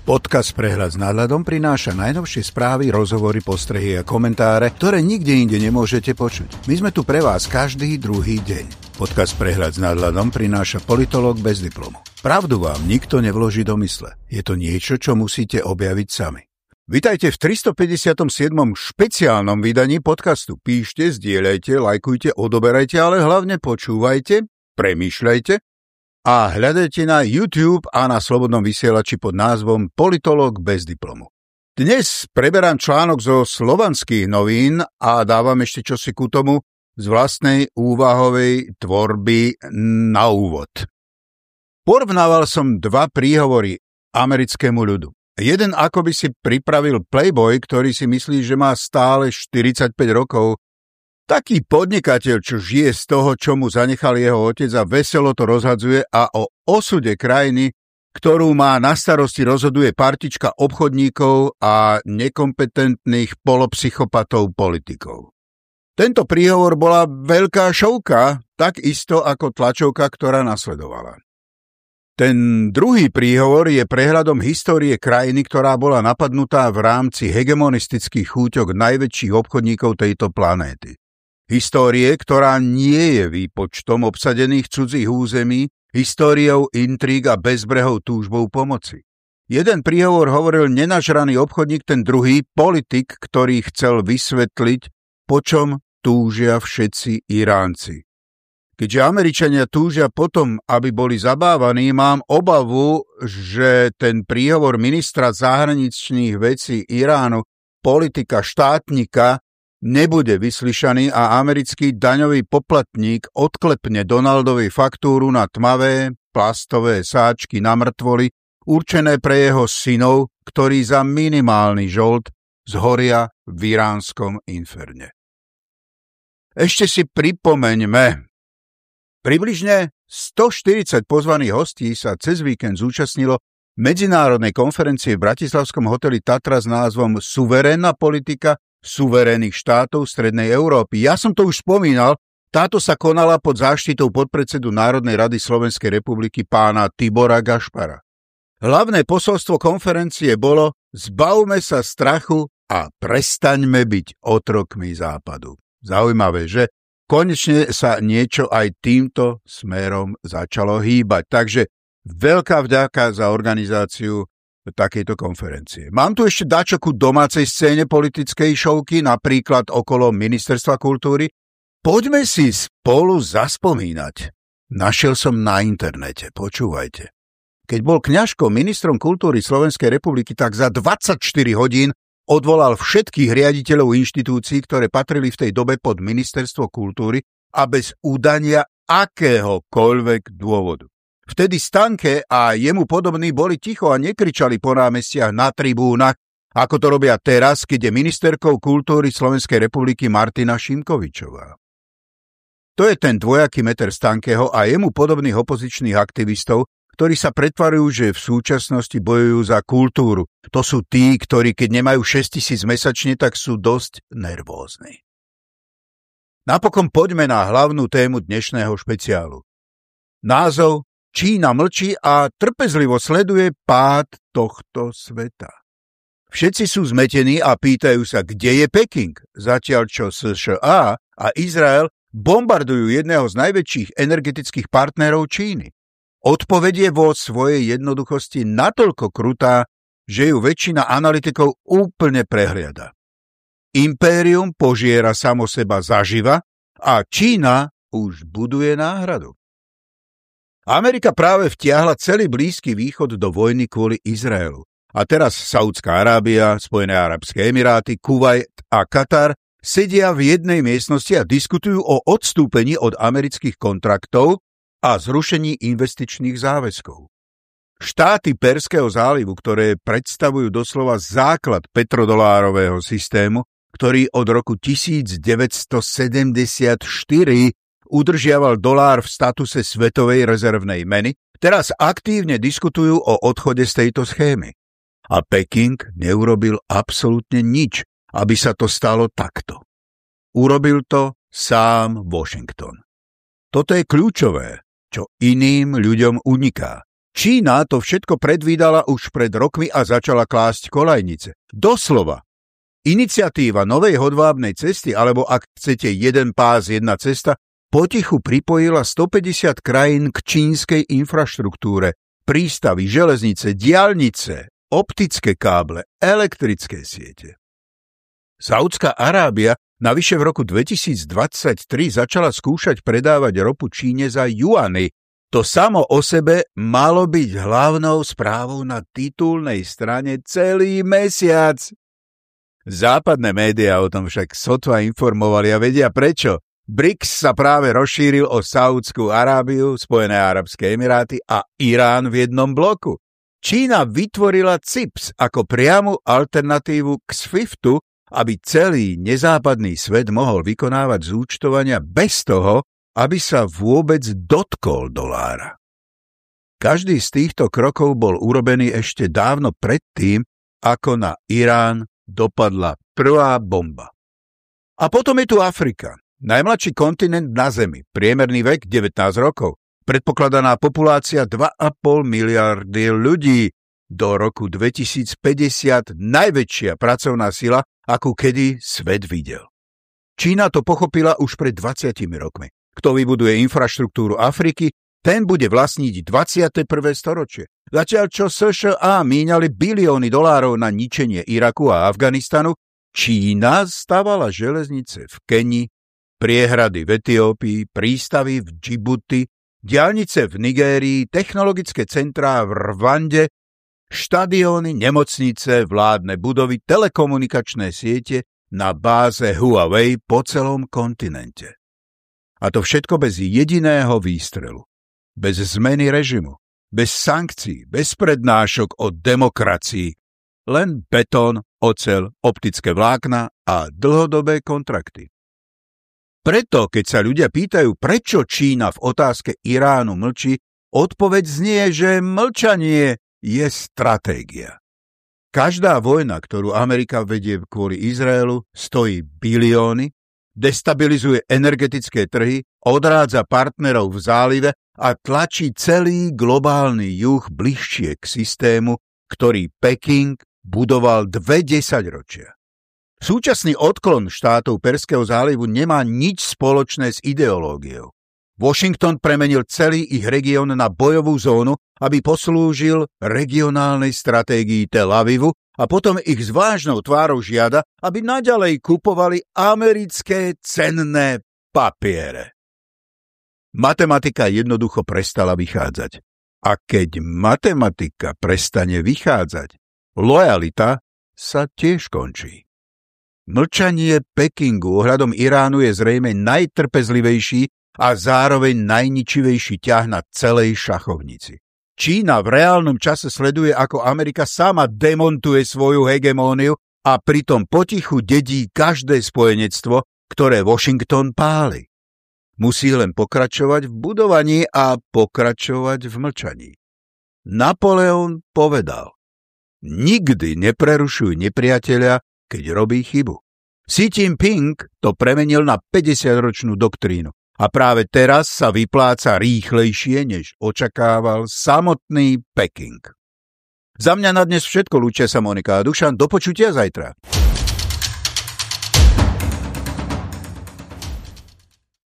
Podcast Prehľad s nadhľadom prináša najnovšie správy, rozhovory, postrehy a komentáre, ktoré nikde inde nemôžete počuť. My sme tu pre vás každý druhý deň. Podcast Prehľad s nadhľadom prináša politolog bez diplomu. Pravdu vám nikto nevloží do mysle. Je to niečo, čo musíte objaviť sami. Vitajte v 357. špeciálnom vydaní podcastu. Píšte, zdieľajte, lajkujte, odoberajte, ale hlavne počúvajte, premýšľajte a hľadajte na YouTube a na slobodnom vysielači pod názvom Politolog bez diplomu. Dnes preberám článok zo slovanských novín a dávam ešte čosi ku tomu z vlastnej úvahovej tvorby na úvod. Porovnával som dva príhovory americkému ľudu. Jeden ako by si pripravil Playboy, ktorý si myslí, že má stále 45 rokov taký podnikateľ, čo žije z toho, čo mu zanechal jeho otec a veselo to rozhadzuje a o osude krajiny, ktorú má na starosti, rozhoduje partička obchodníkov a nekompetentných polopsychopatov politikov. Tento príhovor bola veľká šovka, tak isto ako tlačovka, ktorá nasledovala. Ten druhý príhovor je prehľadom histórie krajiny, ktorá bola napadnutá v rámci hegemonistických chúťok najväčších obchodníkov tejto planéty. Histórie, ktorá nie je výpočtom obsadených cudzích území, históriou intríg a bezbrehov túžbou pomoci. Jeden príhovor hovoril nenažraný obchodník, ten druhý politik, ktorý chcel vysvetliť, po čom túžia všetci Iránci. Keďže Američania túžia potom, aby boli zabávaní, mám obavu, že ten príhovor ministra zahraničných vecí Iránu, politika štátnika, nebude vyslyšaný a americký daňový poplatník odklepne Donaldovi faktúru na tmavé plastové sáčky na mŕtvoli, určené pre jeho synov, ktorí za minimálny žolt zhoria v iránskom inferne. Ešte si pripomeňme, približne 140 pozvaných hostí sa cez víkend zúčastnilo medzinárodnej konferencie v Bratislavskom hoteli Tatra s názvom Suverénna politika suverénnych štátov Strednej Európy. Ja som to už spomínal, táto sa konala pod záštitou podpredsedu Národnej rady Slovenskej republiky pána Tibora Gašpara. Hlavné posolstvo konferencie bolo zbavme sa strachu a prestaňme byť otrokmi západu. Zaujímavé, že konečne sa niečo aj týmto smerom začalo hýbať. Takže veľká vďaka za organizáciu takejto konferencie. Mám tu ešte dačo ku domácej scéne politickej šovky, napríklad okolo Ministerstva kultúry. Poďme si spolu zaspomínať. Našiel som na internete, počúvajte. Keď bol kňažko ministrom kultúry Slovenskej republiky, tak za 24 hodín odvolal všetkých riaditeľov inštitúcií, ktoré patrili v tej dobe pod ministerstvo kultúry a bez údania akéhokoľvek dôvodu. Vtedy Stanke a jemu podobní boli ticho a nekričali po námestiach na tribúnach, ako to robia teraz, keď je ministerkou kultúry Slovenskej republiky Martina Šimkovičová. To je ten dvojaký meter Stankeho a jemu podobných opozičných aktivistov, ktorí sa pretvarujú, že v súčasnosti bojujú za kultúru. To sú tí, ktorí keď nemajú 6 tisíc mesačne, tak sú dosť nervózni. Napokon poďme na hlavnú tému dnešného špeciálu. Názov Čína mlčí a trpezlivo sleduje pád tohto sveta. Všetci sú zmetení a pýtajú sa, kde je Peking, zatiaľ čo SŠA a Izrael bombardujú jedného z najväčších energetických partnerov Číny. Odpoveď je vo svojej jednoduchosti natoľko krutá, že ju väčšina analytikov úplne prehliada. Impérium požiera samo seba zaživa a Čína už buduje náhradu. Amerika práve vtiahla celý Blízky východ do vojny kvôli Izraelu. A teraz Saudská Arábia, Spojené Arabské Emiráty, Kuwait a Katar sedia v jednej miestnosti a diskutujú o odstúpení od amerických kontraktov a zrušení investičných záväzkov. Štáty Perského zálivu, ktoré predstavujú doslova základ petrodolárového systému, ktorý od roku 1974 udržiaval dolár v statuse svetovej rezervnej meny, teraz aktívne diskutujú o odchode z tejto schémy. A Peking neurobil absolútne nič, aby sa to stalo takto. Urobil to sám Washington. Toto je kľúčové, čo iným ľuďom uniká. Čína to všetko predvídala už pred rokmi a začala klásť kolajnice. Doslova. Iniciatíva novej hodvábnej cesty, alebo ak chcete jeden pás, jedna cesta, potichu pripojila 150 krajín k čínskej infraštruktúre, prístavy, železnice, diálnice, optické káble, elektrické siete. Saudská Arábia navyše v roku 2023 začala skúšať predávať ropu Číne za juany. To samo o sebe malo byť hlavnou správou na titulnej strane celý mesiac. Západné médiá o tom však sotva informovali a vedia prečo. BRICS sa práve rozšíril o Saudskú Arábiu, Spojené Arabské Emiráty a Irán v jednom bloku. Čína vytvorila CIPS ako priamu alternatívu k SWIFTu, aby celý nezápadný svet mohol vykonávať zúčtovania bez toho, aby sa vôbec dotkol dolára. Každý z týchto krokov bol urobený ešte dávno predtým, ako na Irán dopadla prvá bomba. A potom je tu Afrika, najmladší kontinent na Zemi, priemerný vek 19 rokov, predpokladaná populácia 2,5 miliardy ľudí, do roku 2050 najväčšia pracovná sila, akú kedy svet videl. Čína to pochopila už pred 20 rokmi. Kto vybuduje infraštruktúru Afriky, ten bude vlastniť 21. storočie. Zatiaľ čo SŠA míňali bilióny dolárov na ničenie Iraku a Afganistanu, Čína stavala železnice v Keni, priehrady v Etiópii, prístavy v Džibuti, diálnice v Nigérii, technologické centrá v Rwande, štadióny, nemocnice, vládne budovy, telekomunikačné siete na báze Huawei po celom kontinente. A to všetko bez jediného výstrelu. Bez zmeny režimu bez sankcií, bez prednášok o demokracii, len betón, ocel, optické vlákna a dlhodobé kontrakty. Preto, keď sa ľudia pýtajú, prečo Čína v otázke Iránu mlčí, odpoveď znie, že mlčanie je stratégia. Každá vojna, ktorú Amerika vedie kvôli Izraelu, stojí bilióny, destabilizuje energetické trhy, odrádza partnerov v zálive a tlačí celý globálny juh bližšie k systému, ktorý Peking budoval dve desaťročia. Súčasný odklon štátov Perského zálivu nemá nič spoločné s ideológiou. Washington premenil celý ich región na bojovú zónu, aby poslúžil regionálnej stratégii Tel Avivu a potom ich s vážnou tvárou žiada, aby naďalej kupovali americké cenné papiere. Matematika jednoducho prestala vychádzať. A keď matematika prestane vychádzať, lojalita sa tiež končí. Mlčanie Pekingu ohľadom Iránu je zrejme najtrpezlivejší a zároveň najničivejší ťah na celej šachovnici. Čína v reálnom čase sleduje, ako Amerika sama demontuje svoju hegemóniu a pritom potichu dedí každé spojenectvo, ktoré Washington páli. Musí len pokračovať v budovaní a pokračovať v mlčaní. Napoleon povedal, nikdy neprerušuj nepriateľa, keď robí chybu. Xi Jinping to premenil na 50-ročnú doktrínu a práve teraz sa vypláca rýchlejšie, než očakával samotný Peking. Za mňa na dnes všetko, lúčia sa Monika a Dušan, do počutia zajtra.